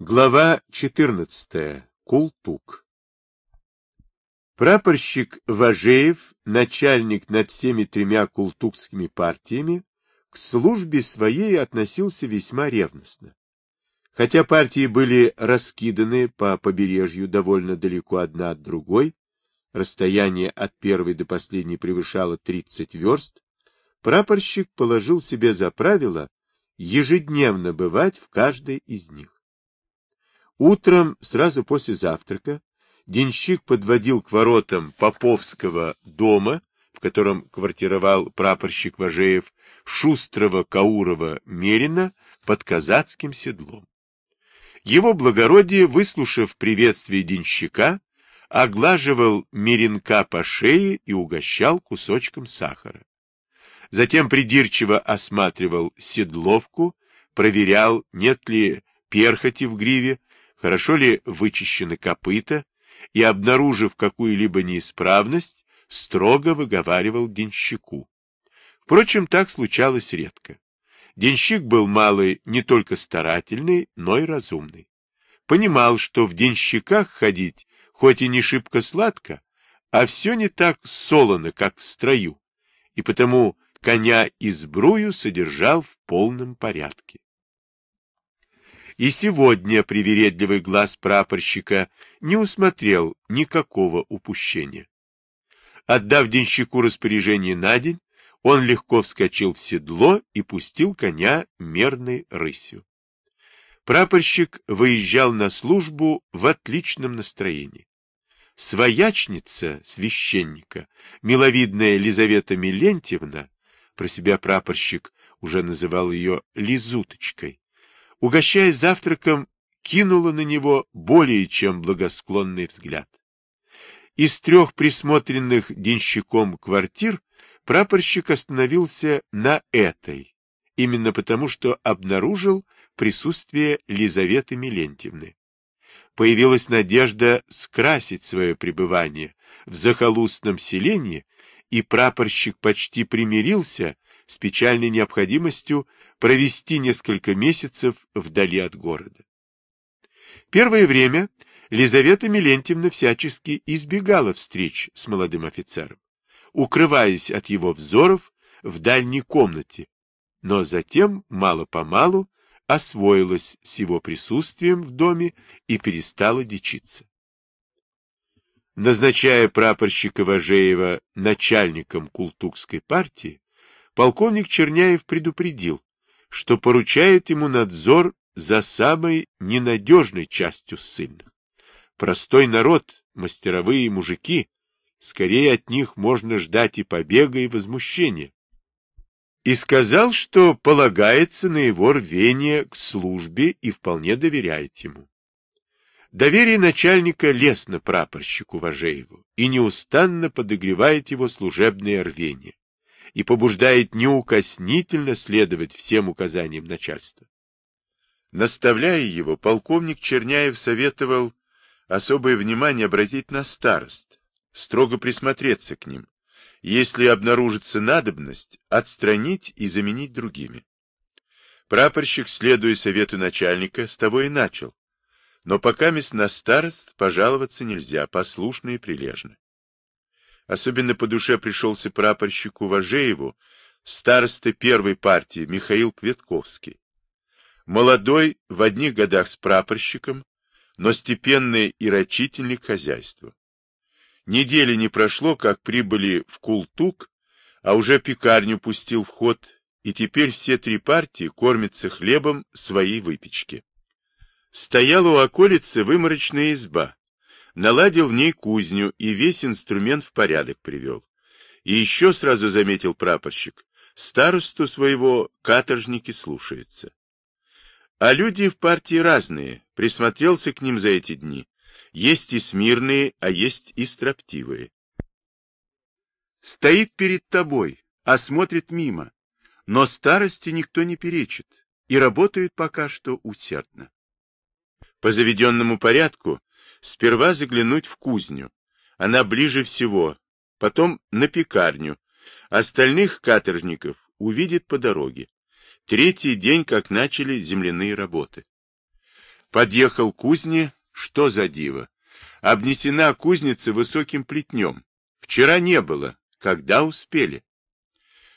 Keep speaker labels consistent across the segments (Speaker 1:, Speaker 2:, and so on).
Speaker 1: Глава 14. Култук. Прапорщик Важеев, начальник над всеми тремя култукскими партиями, к службе своей относился весьма ревностно. Хотя партии были раскиданы по побережью довольно далеко одна от другой, расстояние от первой до последней превышало 30 верст, прапорщик положил себе за правило ежедневно бывать в каждой из них. Утром, сразу после завтрака, денщик подводил к воротам Поповского дома, в котором квартировал прапорщик Важеев, шустрого Каурова Мерина под казацким седлом. Его благородие, выслушав приветствие денщика, оглаживал Меренка по шее и угощал кусочком сахара. Затем придирчиво осматривал седловку, проверял, нет ли перхоти в гриве, хорошо ли вычищены копыта, и, обнаружив какую-либо неисправность, строго выговаривал денщику. Впрочем, так случалось редко. Денщик был малый не только старательный, но и разумный. Понимал, что в денщиках ходить хоть и не шибко сладко, а все не так солоно, как в строю, и потому коня и сбрую содержал в полном порядке. И сегодня привередливый глаз прапорщика не усмотрел никакого упущения. Отдав денщику распоряжение на день, он легко вскочил в седло и пустил коня мерной рысью. Прапорщик выезжал на службу в отличном настроении. Своячница священника, миловидная Елизавета Милентьевна, про себя прапорщик уже называл ее Лизуточкой, угощая завтраком, кинула на него более чем благосклонный взгляд. Из трех присмотренных денщиком квартир прапорщик остановился на этой, именно потому что обнаружил присутствие Лизаветы Милентьевны. Появилась надежда скрасить свое пребывание в захолустном селении, и прапорщик почти примирился с печальной необходимостью провести несколько месяцев вдали от города. Первое время Лизавета Милентьевна всячески избегала встреч с молодым офицером, укрываясь от его взоров в дальней комнате, но затем, мало-помалу, освоилась с его присутствием в доме и перестала дичиться. Назначая прапорщика Важеева начальником Култукской партии, полковник Черняев предупредил, что поручает ему надзор за самой ненадежной частью ссыльных. Простой народ, мастеровые мужики, скорее от них можно ждать и побега, и возмущения. И сказал, что полагается на его рвение к службе и вполне доверяет ему. Доверие начальника лестно прапорщику Важееву и неустанно подогревает его служебное рвение и побуждает неукоснительно следовать всем указаниям начальства. Наставляя его, полковник Черняев советовал особое внимание обратить на старост, строго присмотреться к ним, если обнаружится надобность, отстранить и заменить другими. Прапорщик, следуя совету начальника, с того и начал. Но пока мест на старост пожаловаться нельзя, послушно и прилежно. Особенно по душе пришелся прапорщику Важееву, староста первой партии Михаил Кветковский. Молодой, в одних годах с прапорщиком, но степенный и рачительный к хозяйству. Недели не прошло, как прибыли в Култук, а уже пекарню пустил в ход, и теперь все три партии кормятся хлебом своей выпечки. Стояла у околицы выморочная изба, наладил в ней кузню и весь инструмент в порядок привел. И еще сразу заметил прапорщик, старосту своего каторжники слушаются. А люди в партии разные, присмотрелся к ним за эти дни. Есть и смирные, а есть и строптивые. Стоит перед тобой, а смотрит мимо, но старости никто не перечит и работает пока что усердно. По заведенному порядку Сперва заглянуть в кузню. Она ближе всего. Потом на пекарню. Остальных каторжников увидит по дороге. Третий день, как начали земляные работы. Подъехал к кузне, что за диво? Обнесена кузница высоким плетнем. Вчера не было, когда успели.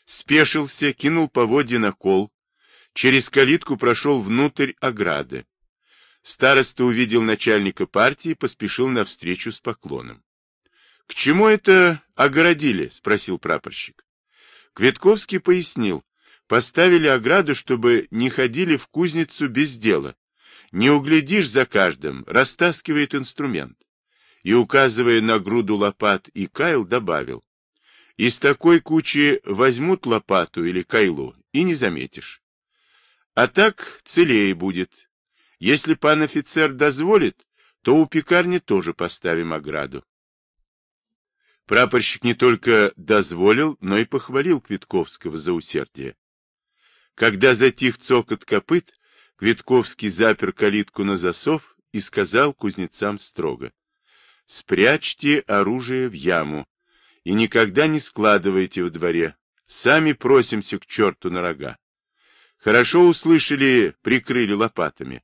Speaker 1: Спешился, кинул поводья на кол, через калитку прошел внутрь ограды. Староста увидел начальника партии и поспешил навстречу с поклоном. — К чему это огородили? — спросил прапорщик. Кветковский пояснил. Поставили ограду, чтобы не ходили в кузницу без дела. Не углядишь за каждым, растаскивает инструмент. И, указывая на груду лопат и кайл, добавил. Из такой кучи возьмут лопату или кайлу, и не заметишь. А так целее будет. Если пан офицер дозволит, то у пекарни тоже поставим ограду. Прапорщик не только дозволил, но и похвалил Квитковского за усердие. Когда затих цокот копыт, Квитковский запер калитку на засов и сказал кузнецам строго. «Спрячьте оружие в яму и никогда не складывайте в дворе. Сами просимся к черту на рога». Хорошо услышали, прикрыли лопатами.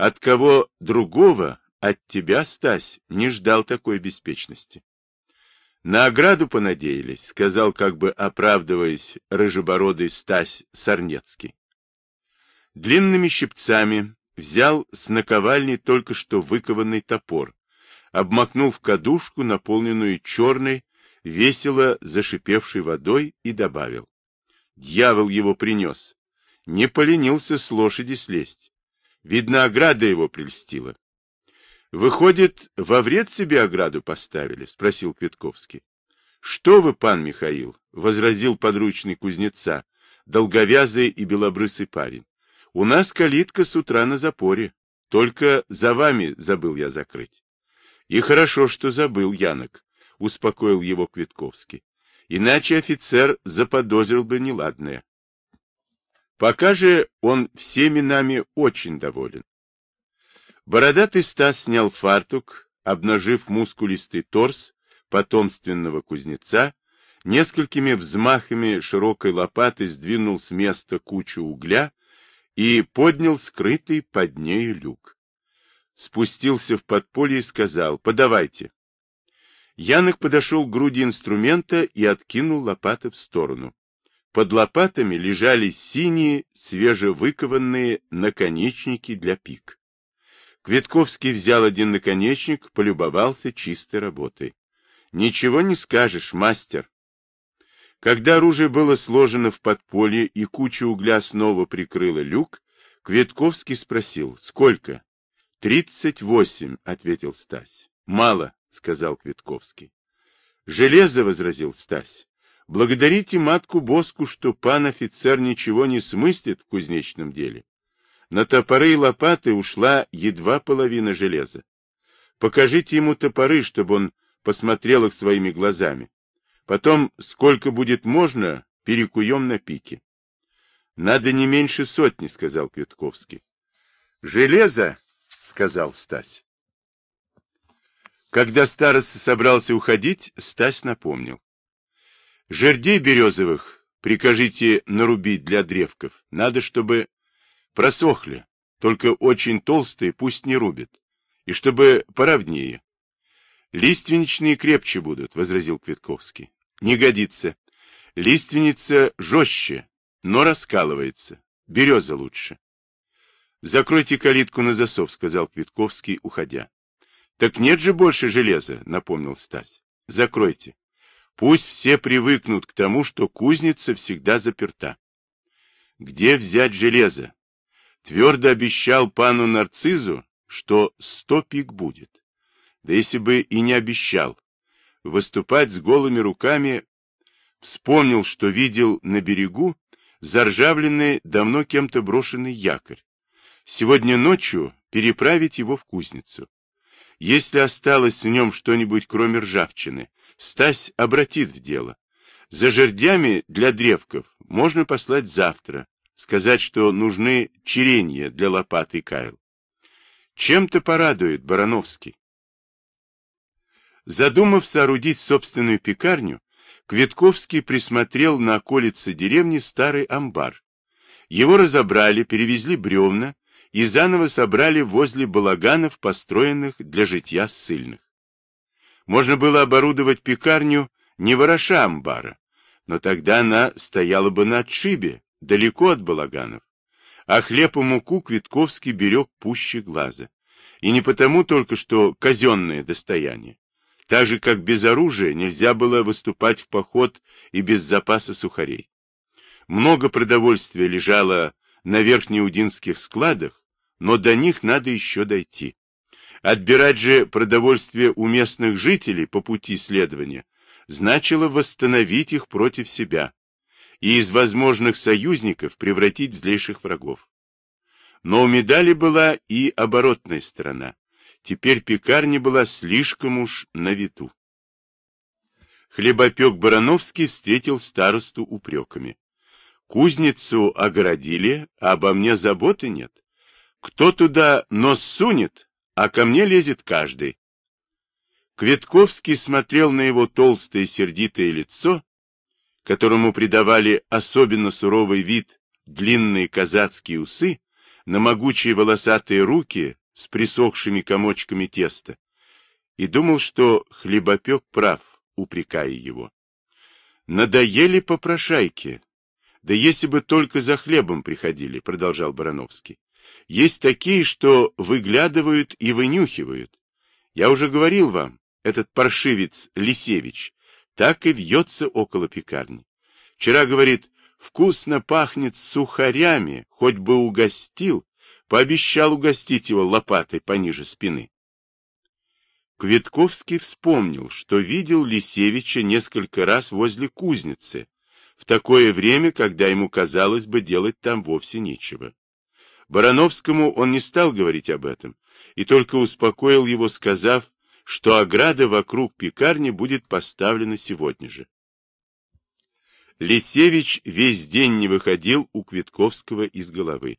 Speaker 1: От кого другого, от тебя, Стась, не ждал такой беспечности. На ограду понадеялись, сказал, как бы оправдываясь, рыжебородый Стась Сорнецкий. Длинными щипцами взял с наковальни только что выкованный топор, обмакнул в кадушку, наполненную черной, весело зашипевшей водой, и добавил. Дьявол его принес. Не поленился с лошади слезть. Видно, ограда его прельстила. — Выходит, во вред себе ограду поставили? — спросил Квитковский. — Что вы, пан Михаил? — возразил подручный кузнеца, долговязый и белобрысый парень. У нас калитка с утра на запоре. Только за вами забыл я закрыть. И хорошо, что забыл, Янок, — успокоил его Квитковский. Иначе офицер заподозрил бы неладное. Пока же он всеми нами очень доволен. Бородатый Стас снял фартук, обнажив мускулистый торс потомственного кузнеца, несколькими взмахами широкой лопаты сдвинул с места кучу угля и поднял скрытый под нею люк. Спустился в подполье и сказал «Подавайте». Янок подошел к груди инструмента и откинул лопаты в сторону. Под лопатами лежали синие, свежевыкованные наконечники для пик. Кветковский взял один наконечник, полюбовался чистой работой. Ничего не скажешь, мастер. Когда оружие было сложено в подполье и куча угля снова прикрыла люк, Кветковский спросил, сколько? — Тридцать восемь, — ответил Стась. — Мало, — сказал Кветковский. — Железо, — возразил Стась. — Благодарите матку Боску, что пан офицер ничего не смыслит в кузнечном деле. На топоры и лопаты ушла едва половина железа. Покажите ему топоры, чтобы он посмотрел их своими глазами. Потом, сколько будет можно, перекуем на пике. — Надо не меньше сотни, — сказал Квитковский. — Железо, — сказал Стась. Когда староста собрался уходить, Стась напомнил. — Жердей березовых прикажите нарубить для древков. Надо, чтобы просохли, только очень толстые пусть не рубят. И чтобы поровнее. — Лиственничные крепче будут, — возразил Квитковский. Не годится. Лиственница жестче, но раскалывается. Береза лучше. Закройте калитку на засов, сказал Квитковский, уходя. Так нет же больше железа, напомнил Стась. Закройте. Пусть все привыкнут к тому, что кузница всегда заперта. Где взять железо? Твердо обещал пану Нарцизу, что сто пик будет. Да если бы и не обещал, выступать с голыми руками, вспомнил, что видел на берегу заржавленный, давно кем-то брошенный якорь. Сегодня ночью переправить его в кузницу. Если осталось в нем что-нибудь, кроме ржавчины, Стась обратит в дело. За жердями для древков можно послать завтра, сказать, что нужны черенья для лопаты Кайл. Чем-то порадует Барановский. Задумав соорудить собственную пекарню, Кветковский присмотрел на околице деревни старый амбар. Его разобрали, перевезли бревна и заново собрали возле балаганов, построенных для житья ссыльных. Можно было оборудовать пекарню, не вороша амбара, но тогда она стояла бы на отшибе, далеко от балаганов. А хлеб и муку Квитковский берег пуще глаза. И не потому только, что казенное достояние. Так же, как без оружия нельзя было выступать в поход и без запаса сухарей. Много продовольствия лежало на верхнеудинских складах, но до них надо еще дойти. Отбирать же продовольствие у местных жителей по пути следования значило восстановить их против себя и из возможных союзников превратить в злейших врагов. Но у медали была и оборотная сторона. Теперь пекарня была слишком уж на виду. Хлебопек Барановский встретил старосту упреками. Кузницу огородили, а обо мне заботы нет. Кто туда нос сунет, а ко мне лезет каждый. Кветковский смотрел на его толстое сердитое лицо, которому придавали особенно суровый вид длинные казацкие усы, на могучие волосатые руки с присохшими комочками теста, и думал, что хлебопек прав, упрекая его. Надоели попрошайки. Да если бы только за хлебом приходили, продолжал Барановский. Есть такие, что выглядывают и вынюхивают. Я уже говорил вам, этот паршивец Лисевич, так и вьется около пекарни. Вчера, говорит, вкусно пахнет сухарями, хоть бы угостил, пообещал угостить его лопатой пониже спины. Квитковский вспомнил, что видел Лисевича несколько раз возле кузницы, в такое время, когда ему казалось бы делать там вовсе нечего. Барановскому он не стал говорить об этом, и только успокоил его, сказав, что ограда вокруг пекарни будет поставлена сегодня же. Лисевич весь день не выходил у Квитковского из головы.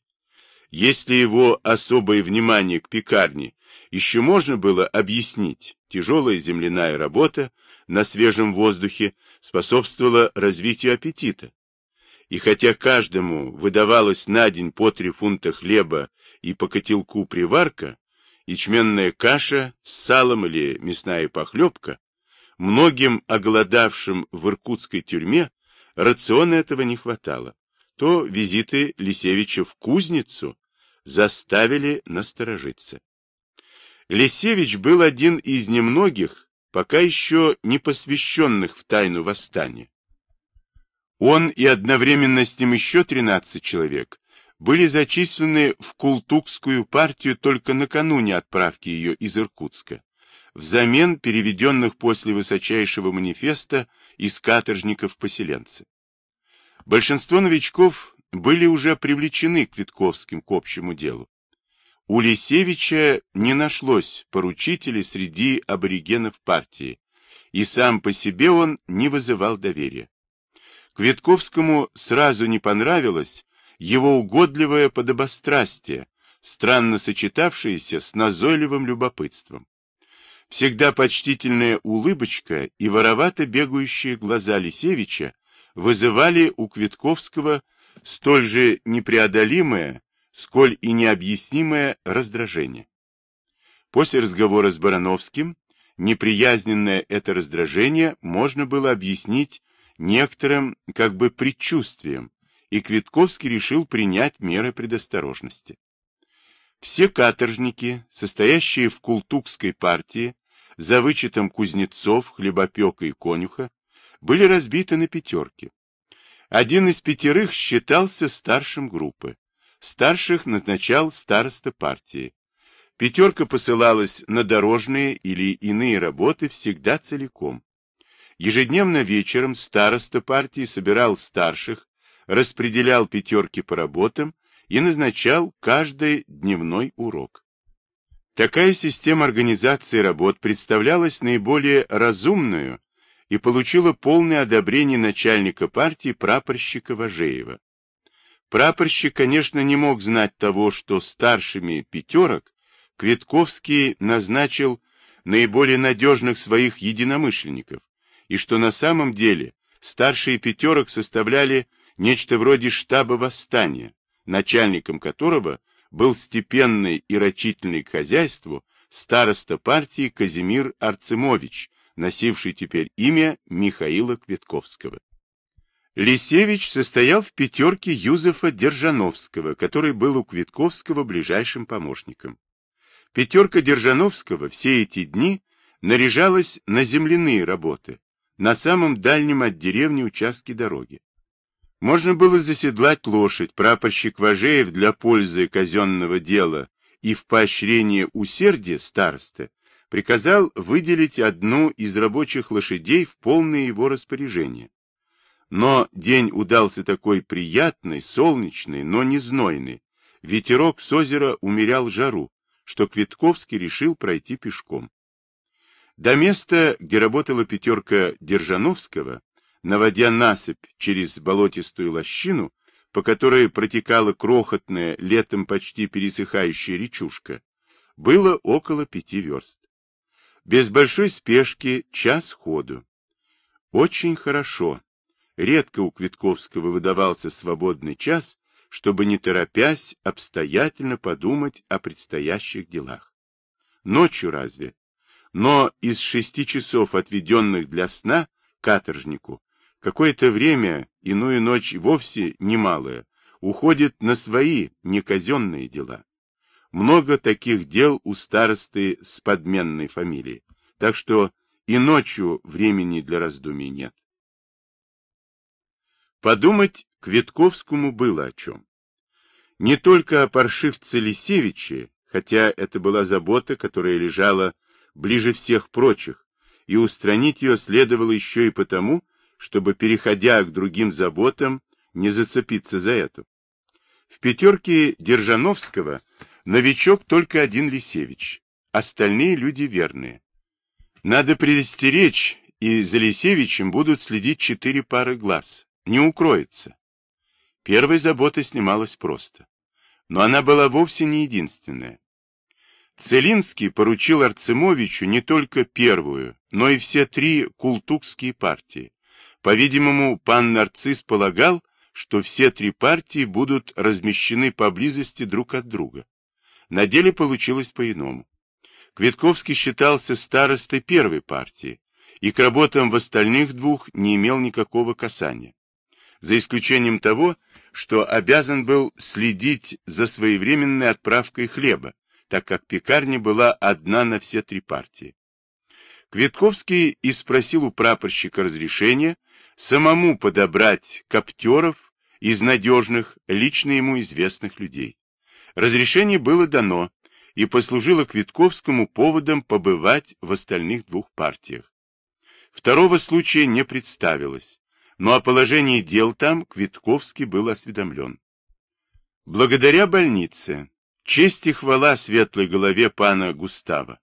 Speaker 1: Если его особое внимание к пекарне еще можно было объяснить, тяжелая земляная работа на свежем воздухе способствовала развитию аппетита. И хотя каждому выдавалось на день по три фунта хлеба и по котелку приварка, ячменная каша с салом или мясная похлебка, многим оголодавшим в иркутской тюрьме рациона этого не хватало, то визиты Лисевича в кузницу заставили насторожиться. Лисевич был один из немногих, пока еще не посвященных в тайну восстания. Он и одновременно с ним еще 13 человек были зачислены в Култукскую партию только накануне отправки ее из Иркутска, взамен переведенных после высочайшего манифеста из каторжников-поселенцев. Большинство новичков были уже привлечены к Витковским к общему делу. У Лисевича не нашлось поручителей среди аборигенов партии, и сам по себе он не вызывал доверия. Квитковскому сразу не понравилось его угодливое подобострастие, странно сочетавшееся с назойливым любопытством. Всегда почтительная улыбочка и воровато бегающие глаза Лисевича вызывали у Квитковского столь же непреодолимое, сколь и необъяснимое раздражение. После разговора с Барановским неприязненное это раздражение можно было объяснить некоторым как бы предчувствием, и Квитковский решил принять меры предосторожности. Все каторжники, состоящие в Култукской партии, за вычетом кузнецов, хлебопека и конюха, были разбиты на пятерки. Один из пятерых считался старшим группы. Старших назначал староста партии. Пятерка посылалась на дорожные или иные работы всегда целиком. Ежедневно вечером староста партии собирал старших распределял пятерки по работам и назначал каждый дневной урок. Такая система организации работ представлялась наиболее разумную и получила полное одобрение начальника партии прапорщика Важеева. Прапорщик, конечно, не мог знать того, что старшими пятерок Кветковский назначил наиболее надежных своих единомышленников, и что на самом деле старшие пятерок составляли нечто вроде штаба восстания, начальником которого
Speaker 2: был степенный и рачительный к хозяйству староста партии Казимир Арцемович, носивший теперь имя Михаила Кветковского. Лисевич состоял в пятерке Юзефа Держановского, который был у Квитковского ближайшим помощником. Пятерка Держановского все эти дни наряжалась на земляные работы, на самом дальнем от деревни участке дороги. Можно было заседлать лошадь, прапорщик Важеев для пользы казенного дела и в поощрение усердия староста приказал выделить одну из рабочих лошадей в полное его распоряжение. Но день удался такой приятный, солнечный, но не знойный. Ветерок с озера умерял жару, что Квитковский решил пройти пешком. До места, где работала пятерка Держановского, наводя насыпь через болотистую лощину, по которой протекала крохотная, летом почти пересыхающая речушка, было около пяти верст. Без большой спешки час ходу. Очень хорошо, Редко у Квитковского выдавался свободный час, чтобы, не торопясь, обстоятельно подумать о предстоящих делах. Ночью разве? Но из шести часов, отведенных для сна каторжнику, какое-то время, иную ночь вовсе немалое, уходит на свои неказенные дела. Много таких дел у старосты с подменной фамилией, так что и ночью времени для раздумий нет. Подумать Квитковскому было о чем. Не только о паршивце Лисевиче, хотя это была забота, которая лежала ближе всех прочих, и устранить ее следовало еще и потому, чтобы, переходя к другим заботам, не зацепиться за эту. В пятерке Держановского новичок только один Лисевич, остальные люди верные. Надо предостеречь, и за Лисевичем будут следить четыре пары глаз, не укроется. Первой забота снималась просто. Но она была вовсе не единственная. Целинский поручил Арцемовичу не только первую, но и все три култукские партии. По-видимому, пан Нарцисс полагал, что все три партии будут размещены поблизости друг от друга. На деле получилось по-иному. Квитковский считался старостой первой партии и к работам в остальных двух не имел никакого касания за исключением того, что обязан был следить за своевременной отправкой хлеба, так как пекарня была одна на все три партии. Квитковский и спросил у прапорщика разрешения самому подобрать коптеров из надежных, лично ему известных людей. Разрешение было дано и послужило Квитковскому поводом побывать в остальных двух партиях. Второго случая не представилось, но о положении дел там Квитковский был осведомлен. Благодаря больнице, честь и хвала светлой голове пана Густава,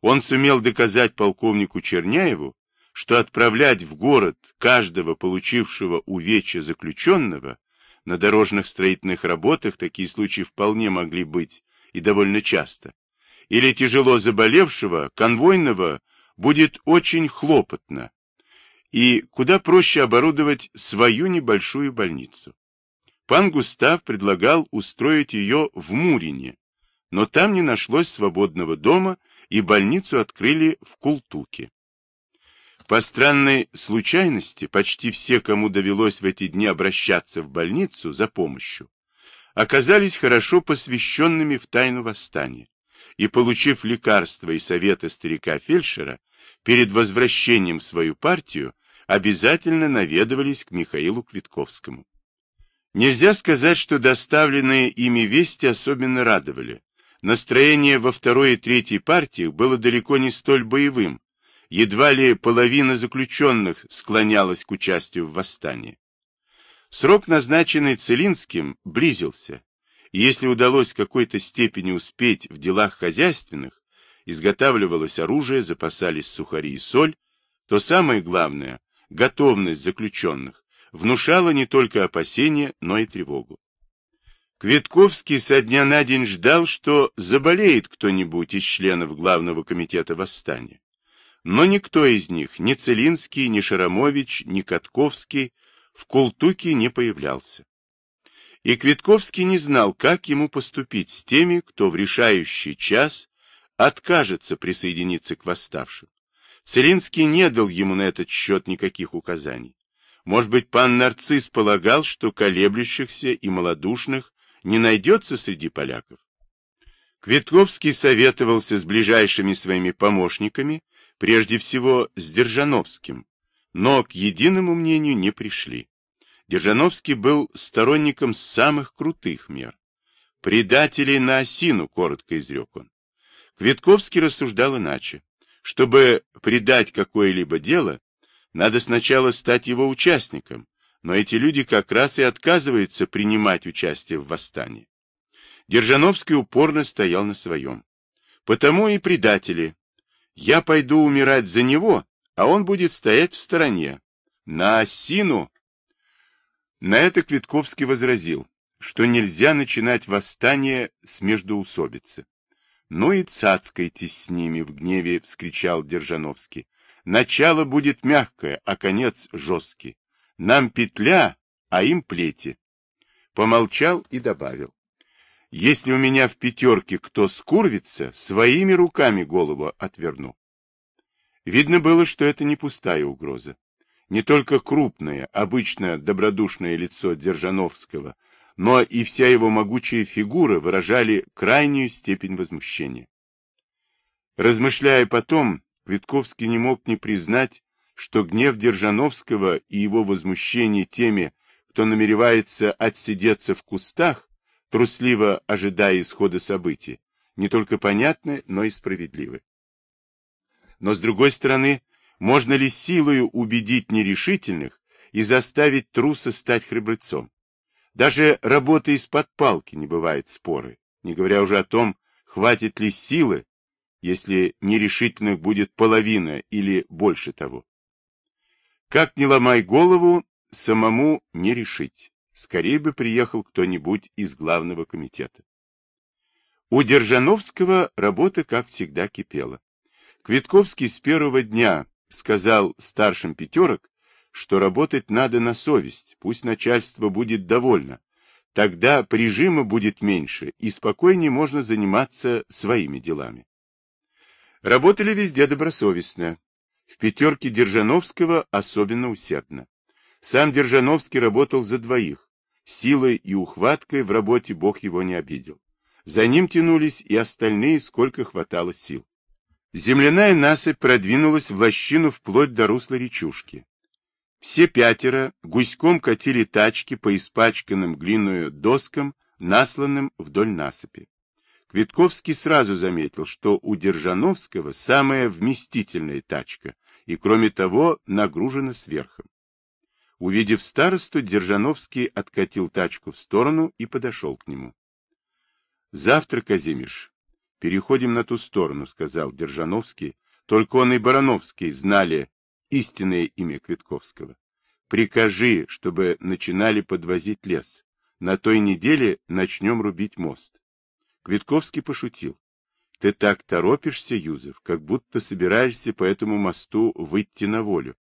Speaker 2: он сумел доказать полковнику Черняеву, что отправлять в город каждого получившего увечья заключенного на дорожных строительных работах такие случаи вполне могли быть и довольно часто, или тяжело заболевшего, конвойного, будет очень хлопотно, и куда проще оборудовать свою небольшую больницу. Пан Густав предлагал устроить ее в Мурине, но там не нашлось свободного дома, и больницу открыли в Култуке. По странной случайности, почти все, кому довелось в эти дни обращаться в больницу за помощью, оказались хорошо посвященными в тайну восстания, и, получив лекарства и советы старика-фельдшера, перед возвращением в свою партию обязательно наведывались к Михаилу Квитковскому. Нельзя сказать, что доставленные ими вести особенно радовали. Настроение во второй и третьей партиях было далеко не столь боевым, едва ли половина заключенных склонялась к участию в восстании. Срок, назначенный Целинским, близился, и если удалось в какой-то степени успеть в делах хозяйственных, изготавливалось оружие, запасались сухари и соль, то самое главное, готовность заключенных внушала не только опасения, но и тревогу. Квитковский со дня на день ждал, что заболеет кто-нибудь из членов Главного комитета восстания. Но никто из них, ни Целинский, ни Шарамович, ни Катковский, в Култуке не появлялся. И Квитковский не знал, как ему поступить с теми, кто в решающий час откажется присоединиться к восставшим. Целинский не дал ему на этот счет никаких указаний. Может быть, пан Нарцисс полагал, что колеблющихся и малодушных не найдется среди поляков? Квитковский советовался с ближайшими своими помощниками, прежде всего с Держановским, но к единому мнению не пришли. Держановский был сторонником самых крутых мер. «Предателей на осину», — коротко изрек он. Квитковский рассуждал иначе. Чтобы предать какое-либо дело, надо сначала стать его участником, но эти люди как раз и отказываются принимать участие в восстании. Держановский упорно стоял на своем. Потому и предатели. Я пойду умирать за него, а он будет стоять в стороне. На осину! На это Квитковский возразил, что нельзя начинать восстание с междоусобицы. Ну и цацкайтесь с ними, в гневе вскричал Держановский. Начало будет мягкое, а конец жесткий. Нам петля, а им плети. Помолчал и добавил. Если у меня в пятерке кто скурвится, своими руками голову отверну. Видно было, что это не пустая угроза. Не только крупное, обычно добродушное лицо Держановского, но и вся его могучая фигура выражали крайнюю степень возмущения. Размышляя потом, Квитковский не мог не признать, что гнев Держановского и его возмущение теми, кто намеревается отсидеться в кустах, трусливо ожидая исхода событий, не только понятны, но и справедливы. Но, с другой стороны, можно ли силою убедить нерешительных и заставить труса стать храбрецом? Даже работа из-под палки не бывает споры, не говоря уже о том, хватит ли силы, если нерешительных будет половина или больше того. Как не ломай голову, самому не решить. Скорее бы приехал кто-нибудь из главного комитета. У Держановского работа, как всегда, кипела. Квитковский с первого дня сказал старшим пятерок, что работать надо на совесть, пусть начальство будет довольно. Тогда прижима будет меньше, и спокойнее можно заниматься своими делами. Работали везде добросовестно. В пятерке Держановского особенно усердно. Сам Держановский работал за двоих. Силой и ухваткой в работе Бог его не обидел. За ним тянулись и остальные, сколько хватало сил. Земляная насыпь продвинулась в лощину вплоть до русла речушки. Все пятеро гуськом катили тачки по испачканным глиную доскам, насланным вдоль насыпи. Квитковский сразу заметил, что у Держановского самая вместительная тачка, и, кроме того, нагружена сверхом. Увидев старосту, Держановский откатил тачку в сторону и подошел к нему. — Завтра, Казимиш, переходим на ту сторону, — сказал Держановский. Только он и Барановский знали, истинное имя Квитковского. Прикажи, чтобы начинали подвозить лес. На той неделе начнем рубить мост. Квитковский пошутил. Ты так торопишься, Юзеф, как будто собираешься по этому мосту выйти на волю.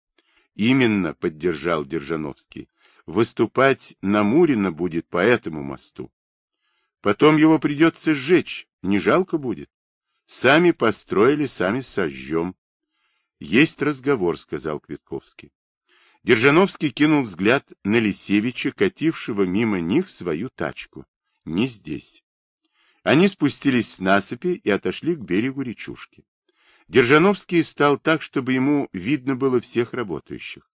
Speaker 2: Именно, поддержал Держановский. Выступать на Мурино будет по этому мосту. Потом его придется сжечь, не жалко будет. Сами построили, сами сожжем. Есть разговор, сказал Квитковский. Держановский кинул взгляд на Лисевича, катившего мимо них свою тачку. Не здесь. Они спустились с насыпи и отошли к берегу речушки. Держановский стал так, чтобы ему видно было всех работающих.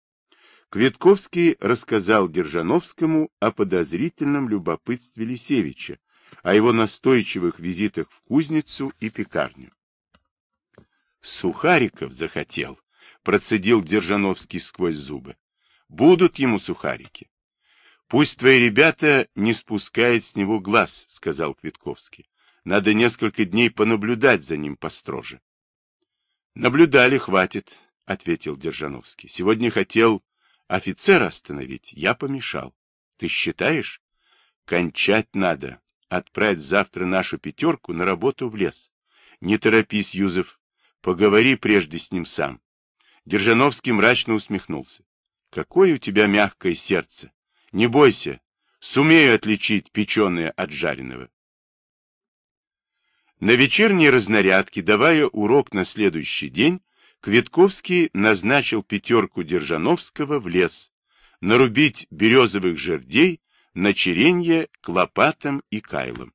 Speaker 2: Квитковский рассказал Держановскому о подозрительном любопытстве Лисевича, о его настойчивых визитах в кузницу и пекарню. Сухариков захотел, процедил Держановский сквозь зубы. Будут ему сухарики. Пусть твои ребята не спускают с него глаз, сказал Квитковский. Надо несколько дней понаблюдать за ним построже. Наблюдали, хватит, ответил Держановский. Сегодня хотел офицера остановить, я помешал. Ты считаешь? Кончать надо. Отправить завтра нашу пятерку на работу в лес. Не торопись, Юзеф, Поговори прежде с ним сам. Держановский мрачно усмехнулся. Какое у тебя мягкое сердце. Не бойся. Сумею отличить печеное от жареного. На вечерней разнарядке, давая урок на следующий день, Квитковский назначил пятерку Держановского в лес, нарубить березовых жердей на черенье к лопатам и кайлам.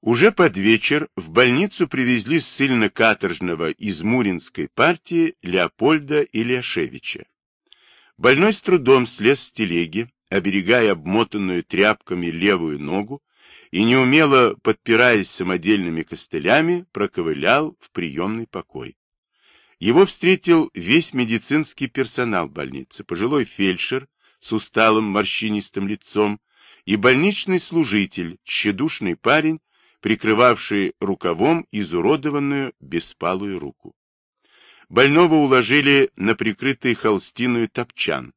Speaker 2: Уже под вечер в больницу привезли ссыльно-каторжного из Муринской партии Леопольда Ильяшевича. Больной с трудом слез с телеги, оберегая обмотанную тряпками левую ногу, и, неумело подпираясь самодельными костылями, проковылял в приемный покой. Его встретил весь медицинский персонал больницы, пожилой фельдшер с усталым морщинистым лицом и больничный служитель, тщедушный парень, прикрывавший рукавом изуродованную беспалую руку. Больного уложили на прикрытый холстиную топчан.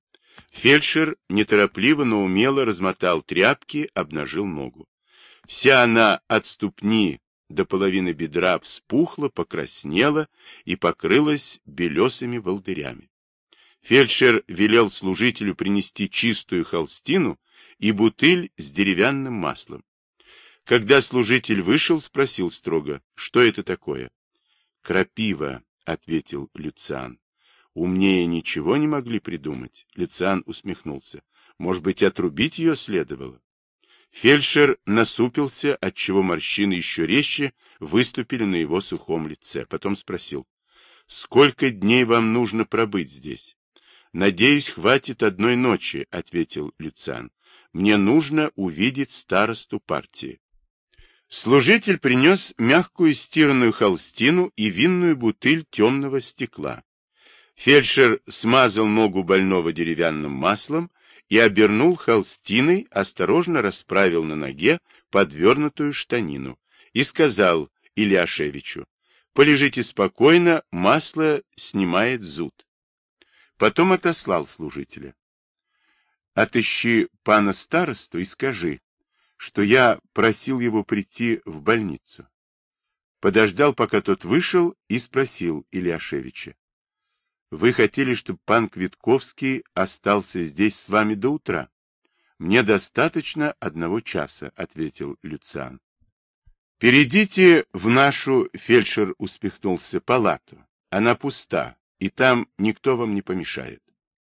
Speaker 2: Фельдшер неторопливо, но умело размотал тряпки, обнажил ногу. Вся она от ступни до половины бедра вспухла, покраснела и покрылась белесыми волдырями. Фельдшер велел служителю принести чистую холстину и бутыль с деревянным маслом. Когда служитель вышел, спросил строго, что это такое? — Крапива, — ответил Люциан. Умнее ничего не могли придумать. Люциан усмехнулся. Может быть, отрубить ее следовало? Фельдшер насупился, отчего морщины еще резче выступили на его сухом лице. Потом спросил, «Сколько дней вам нужно пробыть здесь?» «Надеюсь, хватит одной ночи», — ответил Люциан. «Мне нужно увидеть старосту партии». Служитель принес мягкую стиранную холстину и винную бутыль темного стекла. Фельдшер смазал ногу больного деревянным маслом и обернул холстиной, осторожно расправил на ноге подвернутую штанину и сказал Ильяшевичу, «Полежите спокойно, масло снимает зуд». Потом отослал служителя. «Отыщи пана старосту и скажи, что я просил его прийти в больницу». Подождал, пока тот вышел, и спросил Ильяшевича. Вы хотели, чтобы пан Квитковский остался здесь с вами до утра? Мне достаточно одного часа, — ответил Люциан. Перейдите в нашу, — фельдшер успехнулся, — палату. Она пуста, и там никто вам не помешает.